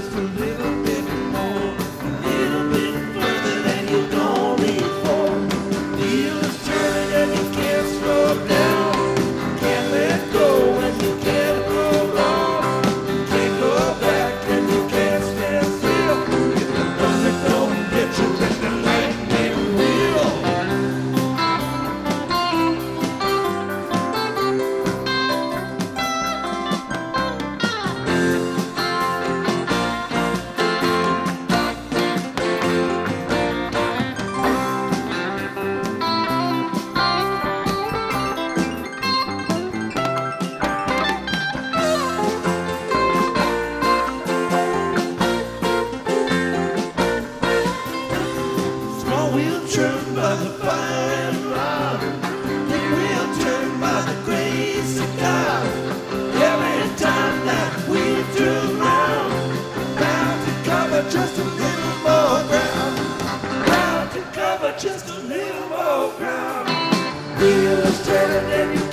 just just a little more ground. Bound to cover